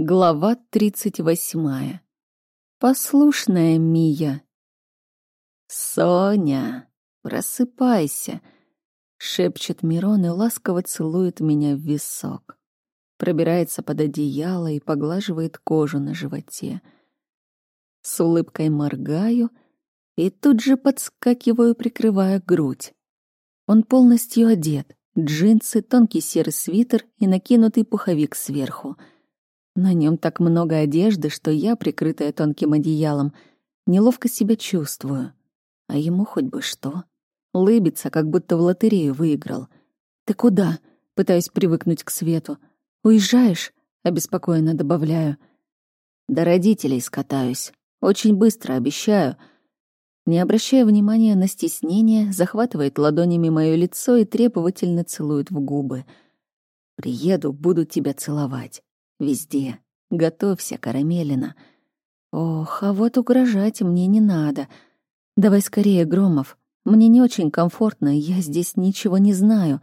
Глава тридцать восьмая. Послушная Мия. «Соня, просыпайся!» — шепчет Мирон и ласково целует меня в висок. Пробирается под одеяло и поглаживает кожу на животе. С улыбкой моргаю и тут же подскакиваю, прикрывая грудь. Он полностью одет. Джинсы, тонкий серый свитер и накинутый пуховик сверху — на нем так много одежды, что я, прикрытая тонким одеялом, неловко себя чувствую. А ему хоть бы что. Лыбится, как будто в лотерею выиграл. «Ты куда?» — пытаюсь привыкнуть к свету. «Уезжаешь?» — обеспокоенно добавляю. «До родителей скатаюсь. Очень быстро, обещаю». Не обращая внимания на стеснение, захватывает ладонями мое лицо и требовательно целует в губы. «Приеду, буду тебя целовать. Везде. Готовься, Карамелина. Ох, а вот угрожать мне не надо. Давай скорее, Громов. Мне не очень комфортно, я здесь ничего не знаю.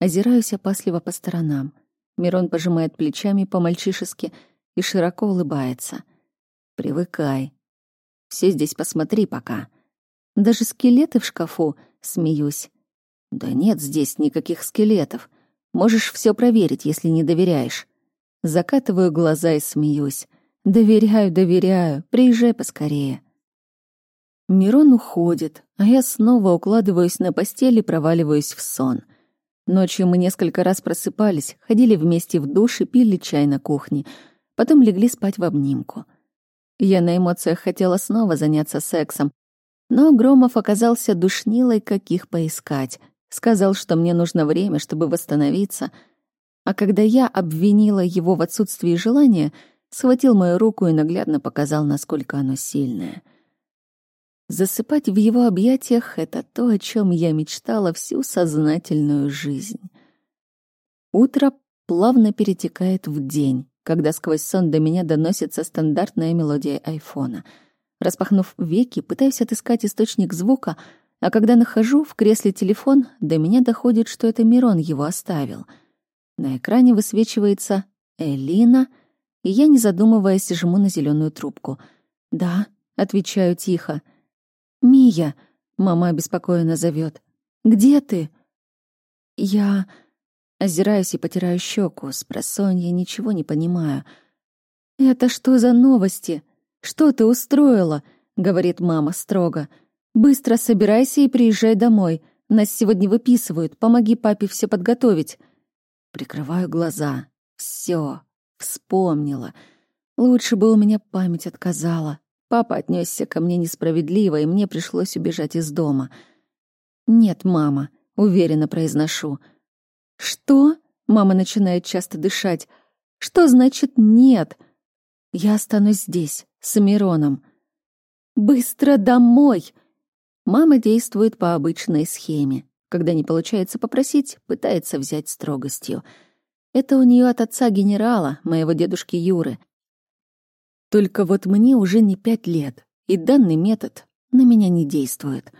Озираюсь опасливо по сторонам. Мирон пожимает плечами по-мальчишески и широко улыбается. Привыкай. Все здесь посмотри пока. Даже скелеты в шкафу, смеюсь. Да нет здесь никаких скелетов. Можешь все проверить, если не доверяешь. Закатываю глаза и смеюсь. Доверяю, доверяю, приезжай поскорее. Мирон уходит, а я снова укладываюсь на постель и проваливаюсь в сон. Ночью мы несколько раз просыпались, ходили вместе в душ и пили чай на кухне, потом легли спать в обнимку. Я на эмоциях хотела снова заняться сексом, но Громов оказался душнилой, каких поискать. Сказал, что мне нужно время, чтобы восстановиться — а когда я обвинила его в отсутствии желания, схватил мою руку и наглядно показал, насколько оно сильное. Засыпать в его объятиях — это то, о чем я мечтала всю сознательную жизнь. Утро плавно перетекает в день, когда сквозь сон до меня доносится стандартная мелодия айфона. Распахнув веки, пытаюсь отыскать источник звука, а когда нахожу в кресле телефон, до меня доходит, что это Мирон его оставил — на экране высвечивается Элина, и я, не задумываясь, жму на зеленую трубку. «Да», — отвечаю тихо. «Мия», — мама обеспокоенно зовет. «Где ты?» «Я...» Озираюсь и потираю щеку, с просонья ничего не понимаю. «Это что за новости? Что ты устроила?» — говорит мама строго. «Быстро собирайся и приезжай домой. Нас сегодня выписывают. Помоги папе все подготовить». Прикрываю глаза. Все, вспомнила. Лучше бы у меня память отказала. Папа отнесся ко мне несправедливо, и мне пришлось убежать из дома. «Нет, мама», — уверенно произношу. «Что?» — мама начинает часто дышать. «Что значит «нет»?» «Я останусь здесь, с Мироном». «Быстро домой!» Мама действует по обычной схеме. Когда не получается попросить, пытается взять строгостью. Это у нее от отца генерала, моего дедушки Юры. Только вот мне уже не пять лет, и данный метод на меня не действует.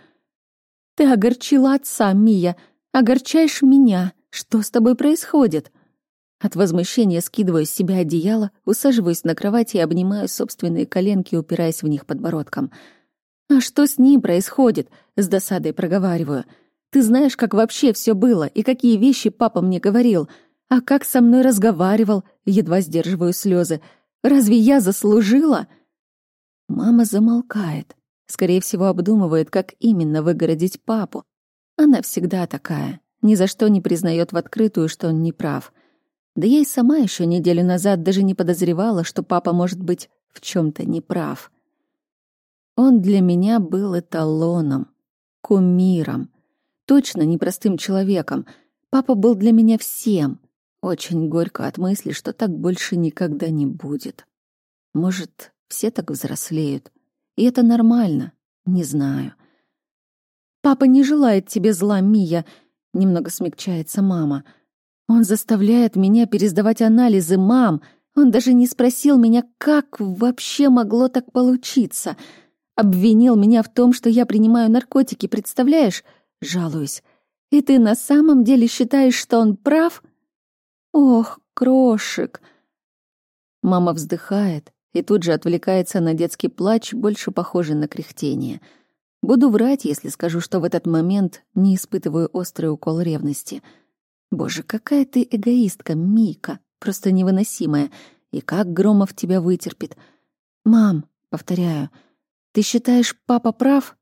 «Ты огорчила отца, Мия, огорчаешь меня. Что с тобой происходит?» От возмущения скидываю с себя одеяло, усаживаюсь на кровати и обнимаю собственные коленки, упираясь в них подбородком. «А что с ним происходит?» — с досадой проговариваю — ты знаешь, как вообще все было и какие вещи папа мне говорил, а как со мной разговаривал, едва сдерживаю слезы. Разве я заслужила? Мама замолкает. Скорее всего, обдумывает, как именно выгородить папу. Она всегда такая, ни за что не признает в открытую, что он не прав. Да я и сама еще неделю назад даже не подозревала, что папа может быть в чем-то неправ. Он для меня был эталоном, кумиром, точно непростым человеком. Папа был для меня всем. Очень горько от мысли, что так больше никогда не будет. Может, все так взрослеют. И это нормально. Не знаю. «Папа не желает тебе зла, Мия», — немного смягчается мама. «Он заставляет меня пересдавать анализы, мам. Он даже не спросил меня, как вообще могло так получиться. Обвинил меня в том, что я принимаю наркотики, представляешь? Жалуюсь. «И ты на самом деле считаешь, что он прав?» «Ох, крошек!» Мама вздыхает и тут же отвлекается на детский плач, больше похожий на кряхтение. Буду врать, если скажу, что в этот момент не испытываю острый укол ревности. Боже, какая ты эгоистка, Мика, просто невыносимая. И как Громов тебя вытерпит. Мам, повторяю, ты считаешь, папа прав?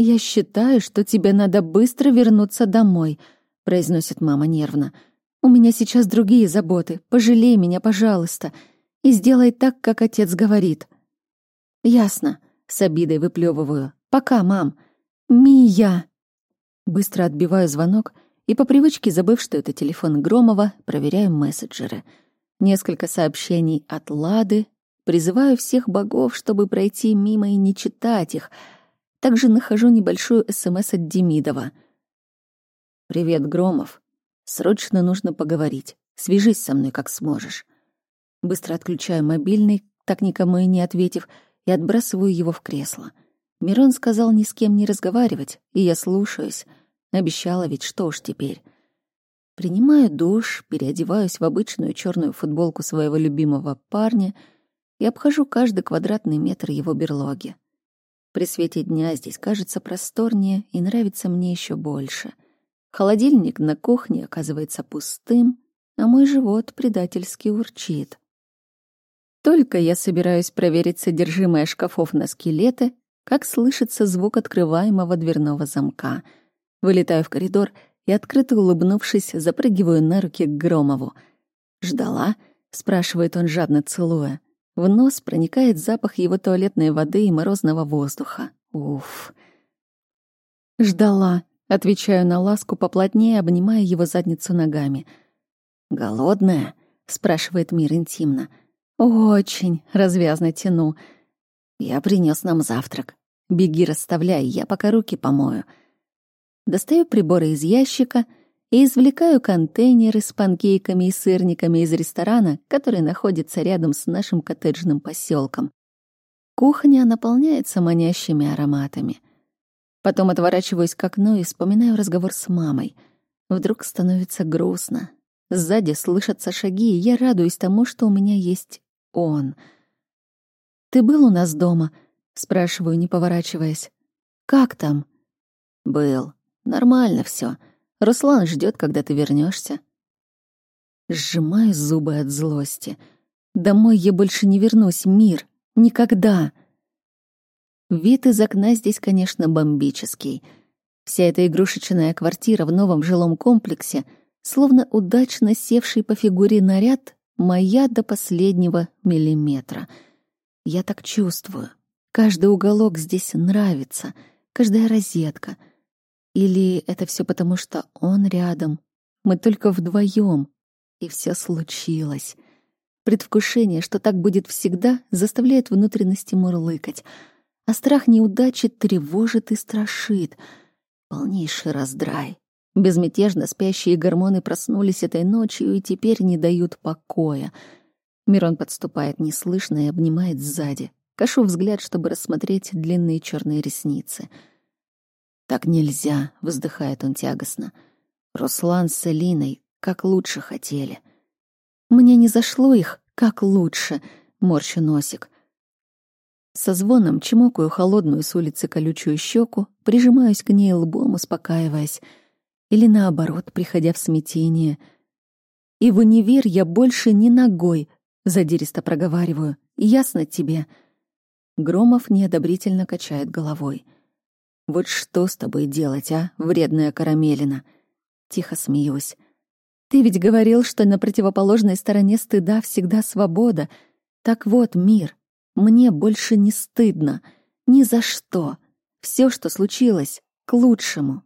Я считаю, что тебе надо быстро вернуться домой, произносит мама нервно. У меня сейчас другие заботы. Пожалей меня, пожалуйста, и сделай так, как отец говорит. Ясно. С обидой выплевываю. «Пока, мам!» «Мия!» Быстро отбиваю звонок и по привычке, забыв, что это телефон Громова, проверяю мессенджеры. Несколько сообщений от Лады. Призываю всех богов, чтобы пройти мимо и не читать их. Также нахожу небольшую СМС от Демидова. «Привет, Громов. Срочно нужно поговорить. Свяжись со мной, как сможешь». Быстро отключаю мобильный, так никому и не ответив, — и отбрасываю его в кресло. Мирон сказал ни с кем не разговаривать, и я слушаюсь. Обещала ведь, что уж теперь. Принимаю душ, переодеваюсь в обычную черную футболку своего любимого парня и обхожу каждый квадратный метр его берлоги. При свете дня здесь кажется просторнее и нравится мне еще больше. Холодильник на кухне оказывается пустым, а мой живот предательски урчит. Только я собираюсь проверить содержимое шкафов на скелеты, как слышится звук открываемого дверного замка. Вылетаю в коридор и, открыто улыбнувшись, запрыгиваю на руки к Громову. «Ждала?» — спрашивает он, жадно целуя. В нос проникает запах его туалетной воды и морозного воздуха. Уф. «Ждала», — отвечаю на ласку, поплотнее обнимая его задницу ногами. «Голодная?» — спрашивает Мир интимно. «Очень развязно тяну. Я принес нам завтрак. Беги, расставляй, я пока руки помою». Достаю приборы из ящика и извлекаю контейнеры с панкейками и сырниками из ресторана, который находится рядом с нашим коттеджным поселком. Кухня наполняется манящими ароматами. Потом отворачиваюсь к окну и вспоминаю разговор с мамой. Вдруг становится грустно. Сзади слышатся шаги, и я радуюсь тому, что у меня есть он. «Ты был у нас дома?» — спрашиваю, не поворачиваясь. «Как там?» «Был. Нормально все. Руслан ждет, когда ты вернешься. Сжимаю зубы от злости. Домой я больше не вернусь, мир. Никогда. Вид из окна здесь, конечно, бомбический. Вся эта игрушечная квартира в новом жилом комплексе, словно удачно севший по фигуре наряд, Моя до последнего миллиметра. Я так чувствую. Каждый уголок здесь нравится, каждая розетка. Или это все потому, что он рядом? Мы только вдвоем, и все случилось. Предвкушение, что так будет всегда, заставляет внутренности мурлыкать, а страх неудачи тревожит и страшит. Полнейший раздрай. Безмятежно спящие гормоны проснулись этой ночью и теперь не дают покоя. Мирон подступает неслышно и обнимает сзади. Кашу взгляд, чтобы рассмотреть длинные черные ресницы. «Так нельзя», — вздыхает он тягостно. «Руслан с Элиной как лучше хотели». «Мне не зашло их, как лучше», — морщу носик. Со звоном чмокаю холодную с улицы колючую щеку, прижимаюсь к ней лбом, успокаиваясь — или наоборот, приходя в смятение. И в универ я больше ни ногой, задиристо проговариваю. Ясно тебе? Громов неодобрительно качает головой. Вот что с тобой делать, а, вредная карамелина? Тихо смеюсь. Ты ведь говорил, что на противоположной стороне стыда всегда свобода. Так вот, мир, мне больше не стыдно. Ни за что. Все, что случилось, к лучшему.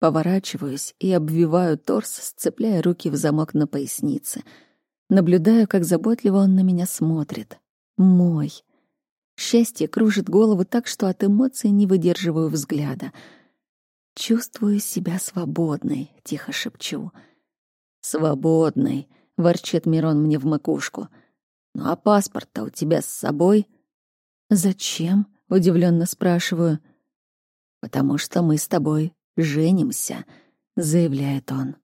Поворачиваюсь и обвиваю торс, сцепляя руки в замок на пояснице. Наблюдаю, как заботливо он на меня смотрит. Мой. Счастье кружит голову так, что от эмоций не выдерживаю взгляда. Чувствую себя свободной, тихо шепчу. Свободной, ворчит Мирон мне в макушку. Ну а паспорт-то у тебя с собой? Зачем? удивленно спрашиваю. Потому что мы с тобой женимся», — заявляет он.